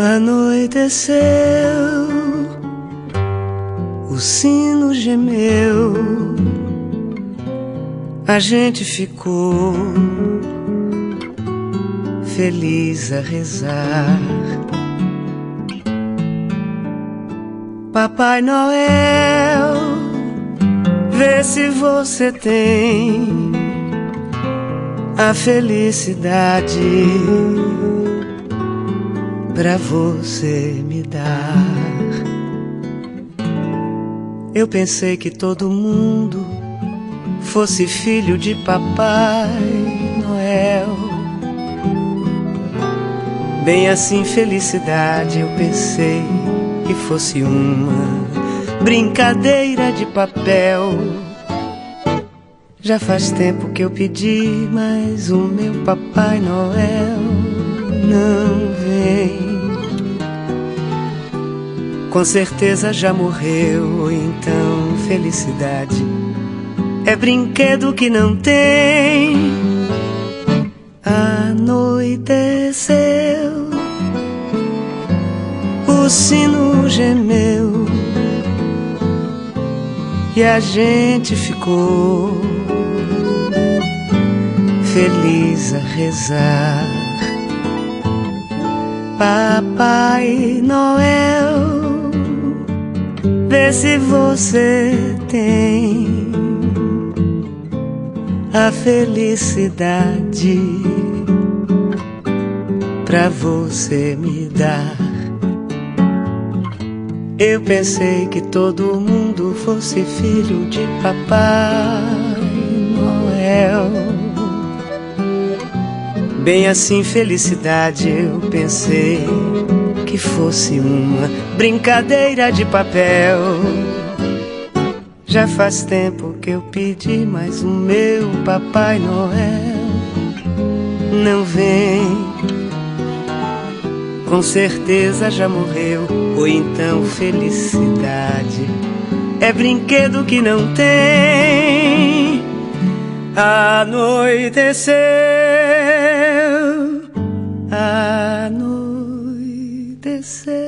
Anoiteceu, o sino gemeu, a gente ficou feliz a rezar. Papai Noel, vê se você tem a felicidade pra você me dar. Eu pensei que todo mundo fosse filho de Papai Noel. Bem assim, felicidade, eu pensei que fosse uma brincadeira de papel. Já faz tempo que eu pedi, mas o meu Papai Noel não vem. Com certeza já morreu, então felicidade é brinquedo que não tem. Anoiteceu, o sino gemeu e a gente ficou feliz a rezar. Papai Noel, vê se você tem a felicidade pra você me dar. Eu pensei que todo mundo fosse filho de Papai Bem assim, felicidade, eu pensei que fosse uma brincadeira de papel. Já faz tempo que eu pedi, mas o meu Papai Noel não vem. Com certeza já morreu, ou então felicidade é brinquedo que não tem. Anoiteceu anoitecer.